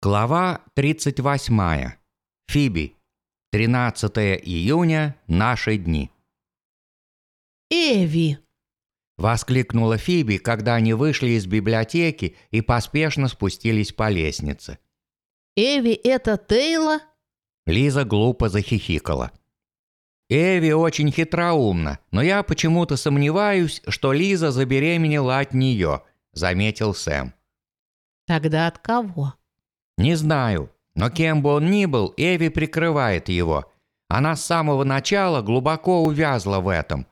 Глава 38. Фиби. 13 июня. Наши дни. Эви! Воскликнула Фиби, когда они вышли из библиотеки и поспешно спустились по лестнице. Эви, это Тейла? Лиза глупо захихикала. Эви очень хитроумна, но я почему-то сомневаюсь, что Лиза забеременела от нее, заметил Сэм. Тогда от кого? Не знаю, но кем бы он ни был, Эви прикрывает его. Она с самого начала глубоко увязла в этом.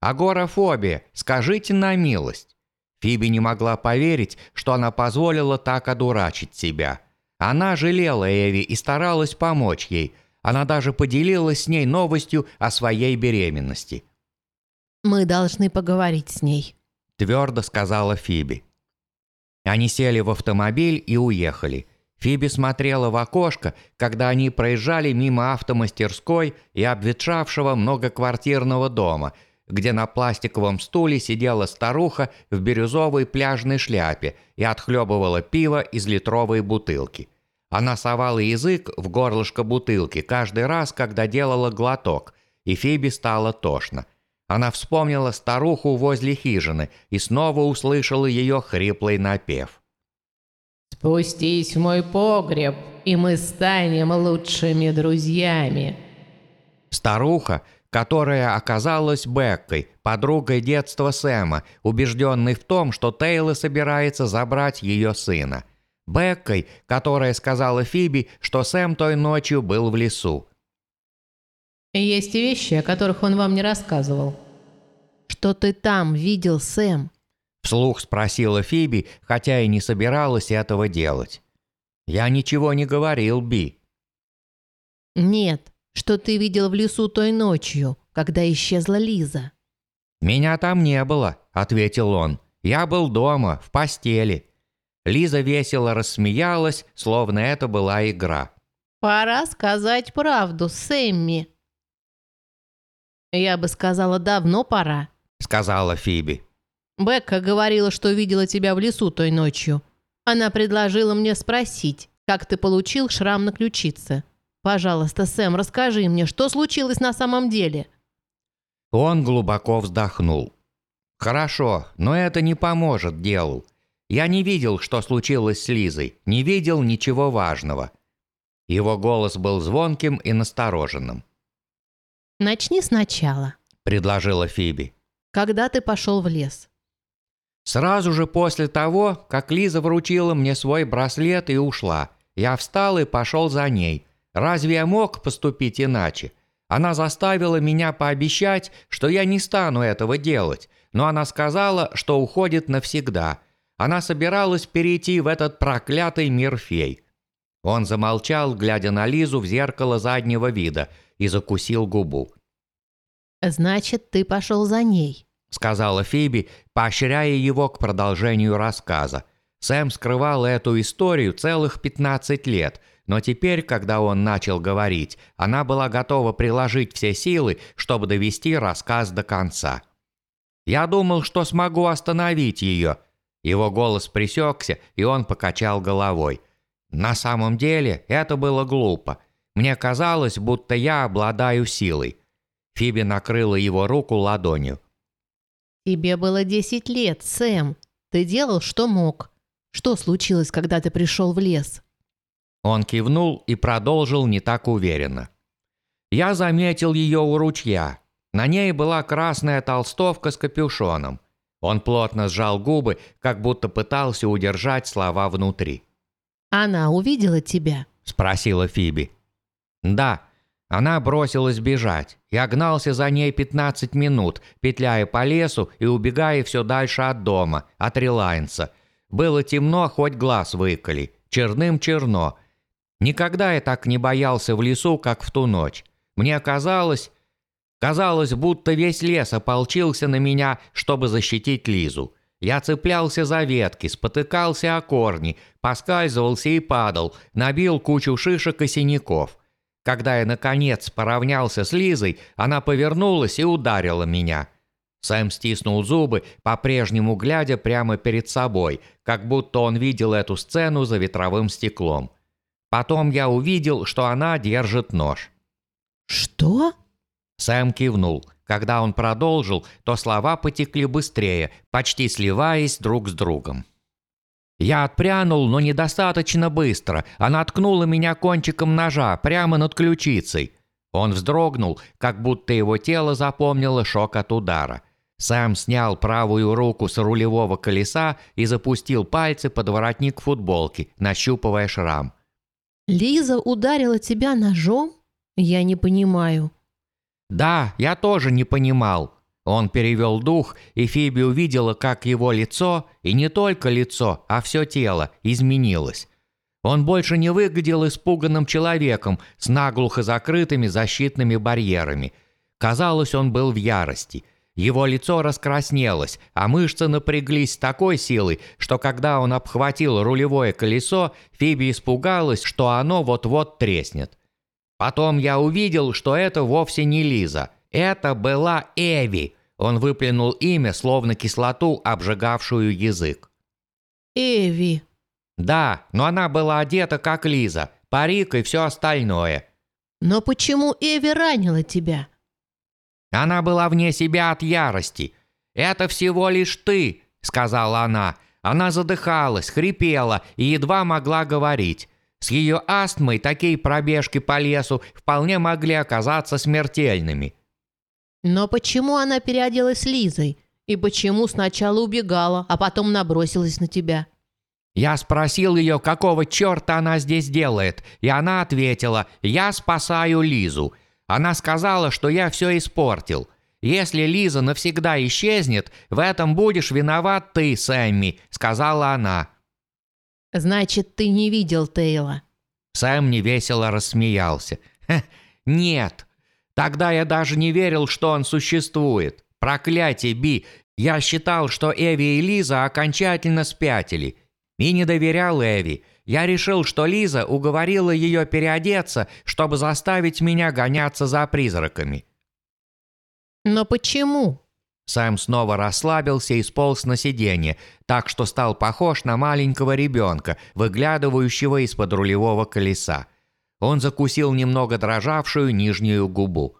Агорафобия, скажите на милость. Фиби не могла поверить, что она позволила так одурачить себя. Она жалела Эви и старалась помочь ей. Она даже поделилась с ней новостью о своей беременности. Мы должны поговорить с ней. Твердо сказала Фиби. Они сели в автомобиль и уехали. Фиби смотрела в окошко, когда они проезжали мимо автомастерской и обветшавшего многоквартирного дома, где на пластиковом стуле сидела старуха в бирюзовой пляжной шляпе и отхлебывала пиво из литровой бутылки. Она совала язык в горлышко бутылки каждый раз, когда делала глоток, и Фиби стало тошно. Она вспомнила старуху возле хижины и снова услышала ее хриплый напев. Спустись в мой погреб, и мы станем лучшими друзьями. Старуха, которая оказалась Беккой, подругой детства Сэма, убежденной в том, что Тейла собирается забрать ее сына. Беккой, которая сказала Фиби, что Сэм той ночью был в лесу. Есть вещи, о которых он вам не рассказывал. Что ты там видел, Сэм? Вслух спросила Фиби, хотя и не собиралась этого делать. «Я ничего не говорил, Би». «Нет, что ты видел в лесу той ночью, когда исчезла Лиза». «Меня там не было», — ответил он. «Я был дома, в постели». Лиза весело рассмеялась, словно это была игра. «Пора сказать правду, Сэмми». «Я бы сказала, давно пора», — сказала Фиби. Бекка говорила, что видела тебя в лесу той ночью. Она предложила мне спросить, как ты получил шрам на ключице. Пожалуйста, Сэм, расскажи мне, что случилось на самом деле?» Он глубоко вздохнул. «Хорошо, но это не поможет делу. Я не видел, что случилось с Лизой, не видел ничего важного». Его голос был звонким и настороженным. «Начни сначала», – предложила Фиби. «Когда ты пошел в лес?» Сразу же после того, как Лиза вручила мне свой браслет и ушла, я встал и пошел за ней. Разве я мог поступить иначе? Она заставила меня пообещать, что я не стану этого делать, но она сказала, что уходит навсегда. Она собиралась перейти в этот проклятый мир фей. Он замолчал, глядя на Лизу в зеркало заднего вида, и закусил губу. «Значит, ты пошел за ней?» — сказала Фиби, поощряя его к продолжению рассказа. Сэм скрывал эту историю целых 15 лет, но теперь, когда он начал говорить, она была готова приложить все силы, чтобы довести рассказ до конца. «Я думал, что смогу остановить ее». Его голос пресекся, и он покачал головой. «На самом деле это было глупо. Мне казалось, будто я обладаю силой». Фиби накрыла его руку ладонью. «Тебе было десять лет, Сэм. Ты делал, что мог. Что случилось, когда ты пришел в лес?» Он кивнул и продолжил не так уверенно. «Я заметил ее у ручья. На ней была красная толстовка с капюшоном. Он плотно сжал губы, как будто пытался удержать слова внутри. «Она увидела тебя?» – спросила Фиби. «Да, она бросилась бежать. Я гнался за ней 15 минут, петляя по лесу и убегая все дальше от дома, от Релайнса. Было темно, хоть глаз выколи. Черным черно. Никогда я так не боялся в лесу, как в ту ночь. Мне казалось... Казалось, будто весь лес ополчился на меня, чтобы защитить Лизу. Я цеплялся за ветки, спотыкался о корни, поскальзывался и падал, набил кучу шишек и синяков. Когда я, наконец, поравнялся с Лизой, она повернулась и ударила меня. Сэм стиснул зубы, по-прежнему глядя прямо перед собой, как будто он видел эту сцену за ветровым стеклом. Потом я увидел, что она держит нож. «Что?» Сэм кивнул. Когда он продолжил, то слова потекли быстрее, почти сливаясь друг с другом. Я отпрянул, но недостаточно быстро. Она ткнула меня кончиком ножа прямо над ключицей. Он вздрогнул, как будто его тело запомнило шок от удара. Сэм снял правую руку с рулевого колеса и запустил пальцы под воротник футболки, нащупывая шрам. «Лиза ударила тебя ножом? Я не понимаю». «Да, я тоже не понимал». Он перевел дух, и Фиби увидела, как его лицо, и не только лицо, а все тело, изменилось. Он больше не выглядел испуганным человеком с наглухо закрытыми защитными барьерами. Казалось, он был в ярости. Его лицо раскраснелось, а мышцы напряглись с такой силой, что когда он обхватил рулевое колесо, Фиби испугалась, что оно вот-вот треснет. Потом я увидел, что это вовсе не Лиза. Это была Эви. Он выплюнул имя, словно кислоту, обжигавшую язык. «Эви». Да, но она была одета как Лиза, парик и все остальное. «Но почему Эви ранила тебя?» Она была вне себя от ярости. «Это всего лишь ты», — сказала она. Она задыхалась, хрипела и едва могла говорить. С ее астмой такие пробежки по лесу вполне могли оказаться смертельными. «Но почему она переоделась Лизой? И почему сначала убегала, а потом набросилась на тебя?» Я спросил ее, какого черта она здесь делает, и она ответила, «Я спасаю Лизу». Она сказала, что я все испортил. «Если Лиза навсегда исчезнет, в этом будешь виноват ты, Сэмми», — сказала она. «Значит, ты не видел Тейла?» Сэм невесело рассмеялся. «Хе, «Нет. Тогда я даже не верил, что он существует. Проклятие, Би. Я считал, что Эви и Лиза окончательно спятили. И не доверял Эви. Я решил, что Лиза уговорила ее переодеться, чтобы заставить меня гоняться за призраками». «Но почему?» Сэм снова расслабился и сполз на сиденье, так что стал похож на маленького ребенка, выглядывающего из-под рулевого колеса. Он закусил немного дрожавшую нижнюю губу.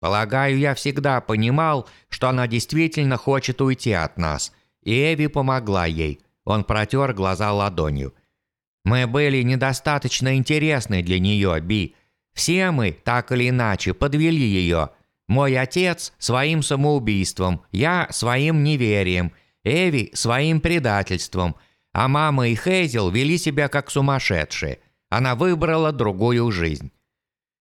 Полагаю, я всегда понимал, что она действительно хочет уйти от нас, и Эви помогла ей. Он протер глаза ладонью. Мы были недостаточно интересны для нее, Би. Все мы, так или иначе, подвели ее – мой отец своим самоубийством, я своим неверием, Эви своим предательством, а мама и Хейзел вели себя как сумасшедшие. Она выбрала другую жизнь.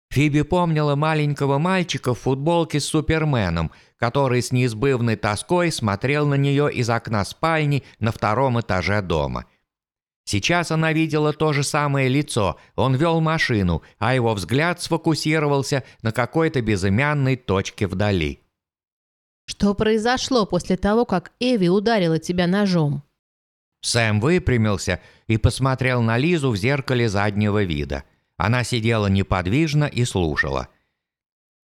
Фиби помнила маленького мальчика в футболке с Суперменом, который с неизбывной тоской смотрел на нее из окна спальни на втором этаже дома. Сейчас она видела то же самое лицо, он вел машину, а его взгляд сфокусировался на какой-то безымянной точке вдали. «Что произошло после того, как Эви ударила тебя ножом?» Сэм выпрямился и посмотрел на Лизу в зеркале заднего вида. Она сидела неподвижно и слушала.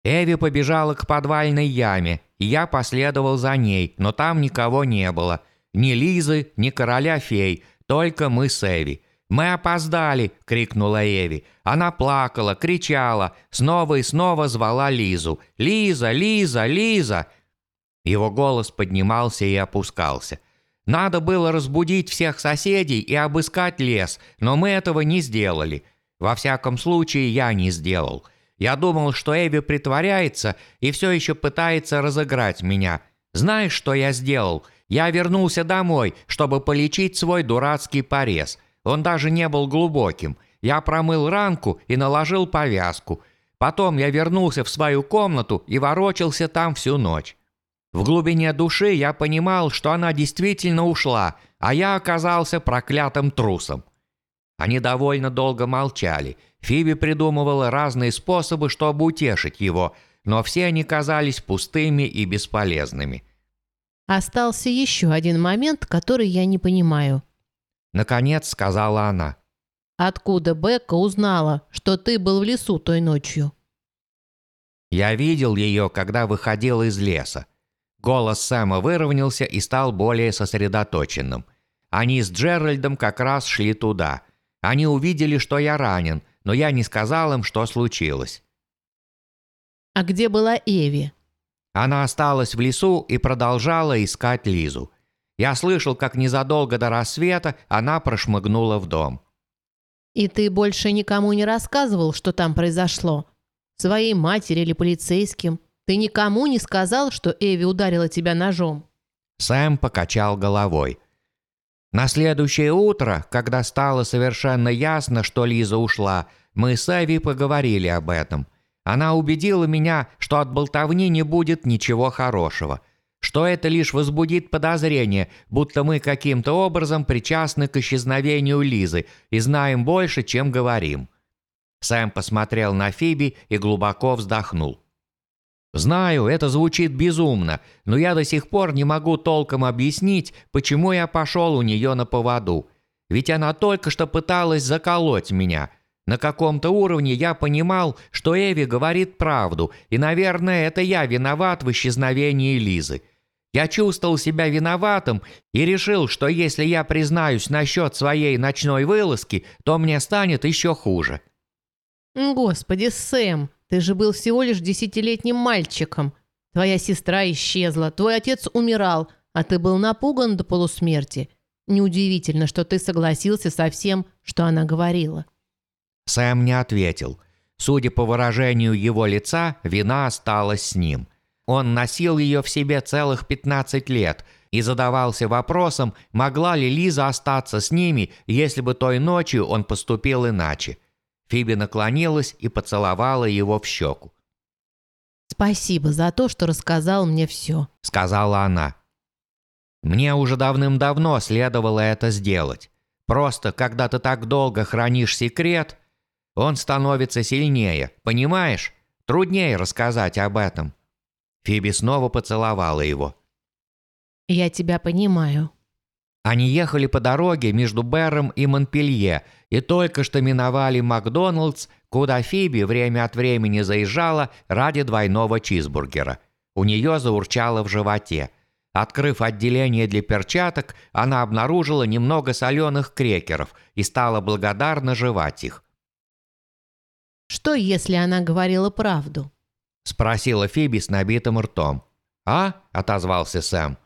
Эви побежала к подвальной яме, и я последовал за ней, но там никого не было. Ни Лизы, ни короля фей – только мы с Эви. «Мы опоздали!» – крикнула Эви. Она плакала, кричала, снова и снова звала Лизу. «Лиза! Лиза! Лиза!» Его голос поднимался и опускался. Надо было разбудить всех соседей и обыскать лес, но мы этого не сделали. Во всяком случае, я не сделал. Я думал, что Эви притворяется и все еще пытается разыграть меня. Знаешь, что я сделал? Я вернулся домой, чтобы полечить свой дурацкий порез. Он даже не был глубоким. Я промыл ранку и наложил повязку. Потом я вернулся в свою комнату и ворочался там всю ночь. В глубине души я понимал, что она действительно ушла, а я оказался проклятым трусом. Они довольно долго молчали. Фиби придумывала разные способы, чтобы утешить его, но все они казались пустыми и бесполезными. Остался еще один момент, который я не понимаю. Наконец сказала она. Откуда Бекка узнала, что ты был в лесу той ночью? Я видел ее, когда выходил из леса. Голос Сэма выровнялся и стал более сосредоточенным. Они с Джеральдом как раз шли туда. Они увидели, что я ранен, но я не сказал им, что случилось. А где была Эви? Она осталась в лесу и продолжала искать Лизу. Я слышал, как незадолго до рассвета она прошмыгнула в дом. И ты больше никому не рассказывал, что там произошло? Своей матери или полицейским? Ты никому не сказал, что Эви ударила тебя ножом? Сэм покачал головой. На следующее утро, когда стало совершенно ясно, что Лиза ушла, мы с Эви поговорили об этом. Она убедила меня, что от болтовни не будет ничего хорошего, что это лишь возбудит подозрение, будто мы каким-то образом причастны к исчезновению Лизы и знаем больше, чем говорим. Сэм посмотрел на Фиби и глубоко вздохнул. Знаю, это звучит безумно, но я до сих пор не могу толком объяснить, почему я пошел у нее на поводу. Ведь она только что пыталась заколоть меня. На каком-то уровне я понимал, что Эви говорит правду, и, наверное, это я виноват в исчезновении Лизы. Я чувствовал себя виноватым и решил, что если я признаюсь насчет своей ночной вылазки, то мне станет еще хуже. Господи, Сэм, ты же был всего лишь десятилетним мальчиком. Твоя сестра исчезла, твой отец умирал, а ты был напуган до полусмерти. Неудивительно, что ты согласился со всем, что она говорила. Сэм не ответил. Судя по выражению его лица, вина осталась с ним. Он носил ее в себе целых 15 лет и задавался вопросом, могла ли Лиза остаться с ними, если бы той ночью он поступил иначе. Фиби наклонилась и поцеловала его в щеку. «Спасибо за то, что рассказал мне все», — сказала она. «Мне уже давным-давно следовало это сделать. Просто, когда ты так долго хранишь секрет, он становится сильнее, понимаешь? Труднее рассказать об этом». Фиби снова поцеловала его. «Я тебя понимаю», они ехали по дороге между Берром и Монпелье и только что миновали Макдоналдс, куда Фиби время от времени заезжала ради двойного чизбургера. У нее заурчало в животе. Открыв отделение для перчаток, она обнаружила немного соленых крекеров и стала благодарна жевать их. «Что, если она говорила правду?» – спросила Фиби с набитым ртом. «А?» – отозвался Сэм.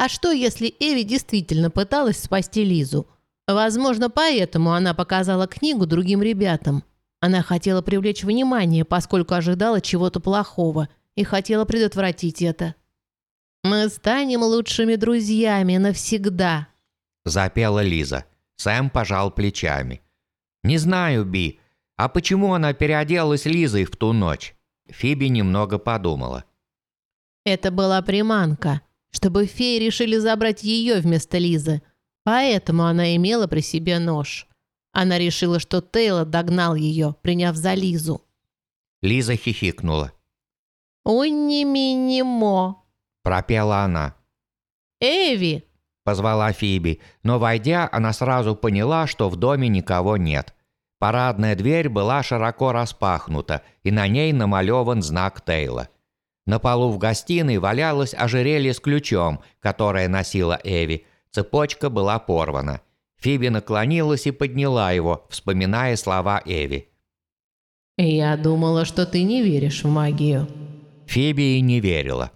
А что, если Эви действительно пыталась спасти Лизу? Возможно, поэтому она показала книгу другим ребятам. Она хотела привлечь внимание, поскольку ожидала чего-то плохого, и хотела предотвратить это. «Мы станем лучшими друзьями навсегда», – запела Лиза. Сэм пожал плечами. «Не знаю, Би, а почему она переоделась Лизой в ту ночь?» Фиби немного подумала. «Это была приманка чтобы феи решили забрать ее вместо Лизы. Поэтому она имела при себе нож. Она решила, что Тейлор догнал ее, приняв за Лизу. Лиза хихикнула. «Унни-ми-ни-мо», – пропела она. «Эви!» – позвала Фиби, но, войдя, она сразу поняла, что в доме никого нет. Парадная дверь была широко распахнута, и на ней намалеван знак Тейла – на полу в гостиной валялось ожерелье с ключом, которое носила Эви. Цепочка была порвана. Фиби наклонилась и подняла его, вспоминая слова Эви. «Я думала, что ты не веришь в магию». Фиби и не верила.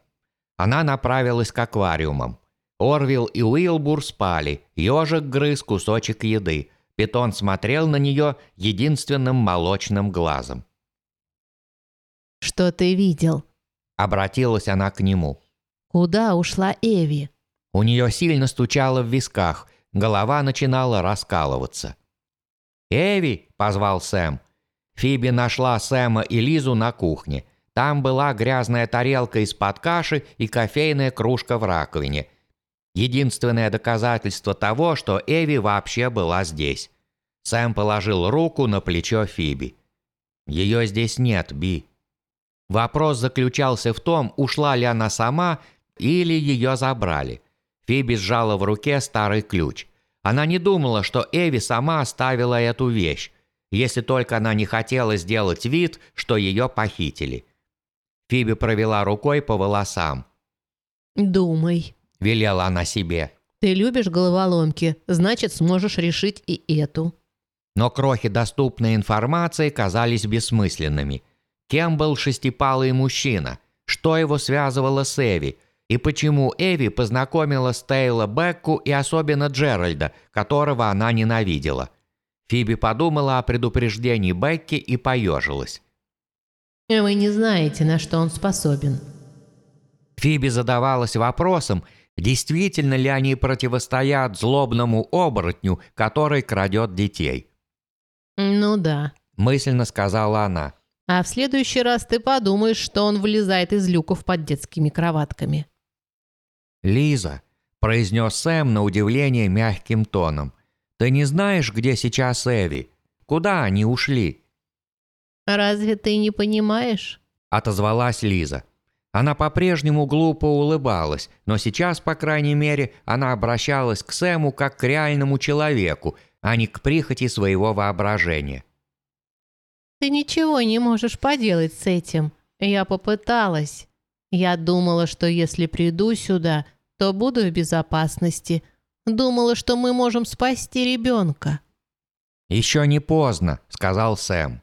Она направилась к аквариумам. Орвил и Уилбур спали, ежик грыз кусочек еды. Питон смотрел на нее единственным молочным глазом. «Что ты видел?» Обратилась она к нему. «Куда ушла Эви?» У нее сильно стучало в висках, голова начинала раскалываться. «Эви!» – позвал Сэм. Фиби нашла Сэма и Лизу на кухне. Там была грязная тарелка из-под каши и кофейная кружка в раковине. Единственное доказательство того, что Эви вообще была здесь. Сэм положил руку на плечо Фиби. «Ее здесь нет, Би», Вопрос заключался в том, ушла ли она сама или ее забрали. Фиби сжала в руке старый ключ. Она не думала, что Эви сама оставила эту вещь, если только она не хотела сделать вид, что ее похитили. Фиби провела рукой по волосам. «Думай», – велела она себе. «Ты любишь головоломки, значит, сможешь решить и эту». Но крохи доступной информации казались бессмысленными. Кем был шестипалый мужчина? Что его связывало с Эви? И почему Эви познакомила с Тейла Бекку и особенно Джеральда, которого она ненавидела? Фиби подумала о предупреждении Бекки и поежилась. «Вы не знаете, на что он способен». Фиби задавалась вопросом, действительно ли они противостоят злобному оборотню, который крадет детей. «Ну да», – мысленно сказала она. «А в следующий раз ты подумаешь, что он вылезает из люков под детскими кроватками». «Лиза», – произнес Сэм на удивление мягким тоном, – «ты не знаешь, где сейчас Эви? Куда они ушли?» «Разве ты не понимаешь?» – отозвалась Лиза. Она по-прежнему глупо улыбалась, но сейчас, по крайней мере, она обращалась к Сэму как к реальному человеку, а не к прихоти своего воображения. «Ты ничего не можешь поделать с этим. Я попыталась. Я думала, что если приду сюда, то буду в безопасности. Думала, что мы можем спасти ребенка». «Еще не поздно», — сказал Сэм.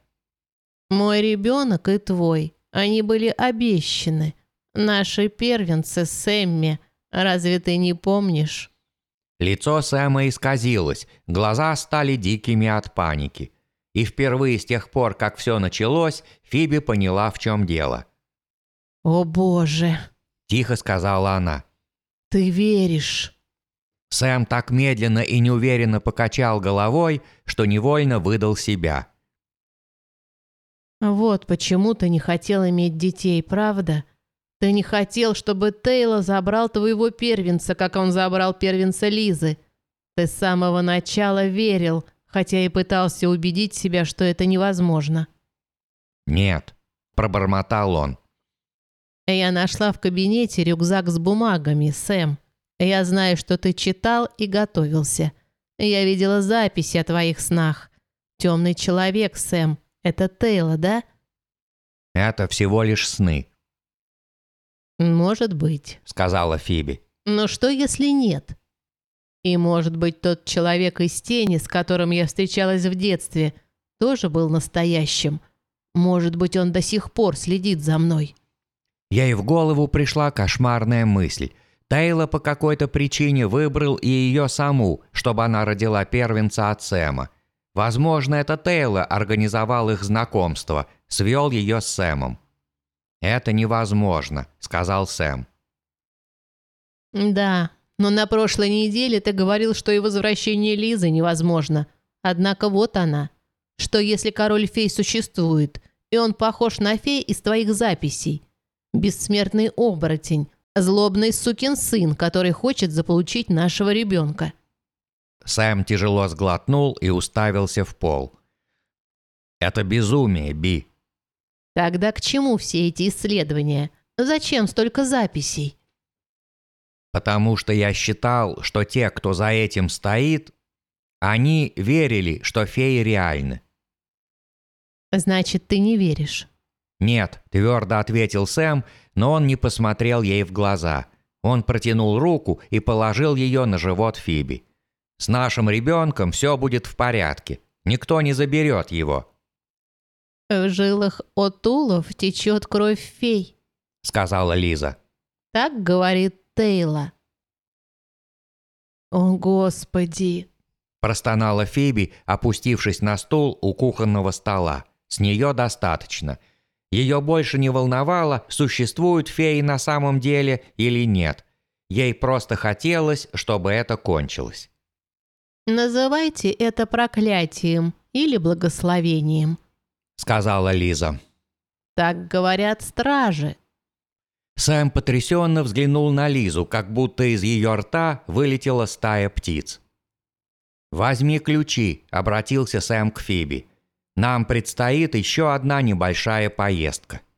«Мой ребенок и твой. Они были обещаны. Наши первенцы Сэмми. Разве ты не помнишь?» Лицо Сэма исказилось, глаза стали дикими от паники. И впервые с тех пор, как все началось, Фиби поняла, в чем дело. «О боже!» – тихо сказала она. «Ты веришь?» Сэм так медленно и неуверенно покачал головой, что невольно выдал себя. «Вот почему ты не хотел иметь детей, правда? Ты не хотел, чтобы Тейло забрал твоего первенца, как он забрал первенца Лизы. Ты с самого начала верил, хотя и пытался убедить себя, что это невозможно». «Нет», – пробормотал он. «Я нашла в кабинете рюкзак с бумагами, Сэм. Я знаю, что ты читал и готовился. Я видела записи о твоих снах. Темный человек, Сэм. Это Тейла, да?» «Это всего лишь сны», «Может быть», — сказала Фиби. «Но что, если нет? И, может быть, тот человек из тени, с которым я встречалась в детстве, тоже был настоящим. Может быть, он до сих пор следит за мной». Ей в голову пришла кошмарная мысль. Тейла по какой-то причине выбрал и ее саму, чтобы она родила первенца от Сэма. Возможно, это Тейла организовал их знакомство, свел ее с Сэмом. «Это невозможно», — сказал Сэм. «Да, но на прошлой неделе ты говорил, что и возвращение Лизы невозможно. Однако вот она. Что если король-фей существует, и он похож на фей из твоих записей? Бессмертный оборотень, злобный сукин сын, который хочет заполучить нашего ребенка». Сэм тяжело сглотнул и уставился в пол. «Это безумие, Би», Тогда к чему все эти исследования? Зачем столько записей? Потому что я считал, что те, кто за этим стоит, они верили, что феи реальны. Значит, ты не веришь? Нет, твердо ответил Сэм, но он не посмотрел ей в глаза. Он протянул руку и положил ее на живот Фиби. С нашим ребенком все будет в порядке. Никто не заберет его. «В жилах Отулов течет кровь фей», — сказала Лиза. «Так говорит Тейла». «О, Господи!» – простонала Фиби, опустившись на стул у кухонного стола. С нее достаточно. Ее больше не волновало, существуют феи на самом деле или нет. Ей просто хотелось, чтобы это кончилось. «Называйте это проклятием или благословением», сказала Лиза. «Так говорят стражи». Сэм потрясенно взглянул на Лизу, как будто из ее рта вылетела стая птиц. «Возьми ключи», — обратился Сэм к Фиби. «Нам предстоит еще одна небольшая поездка».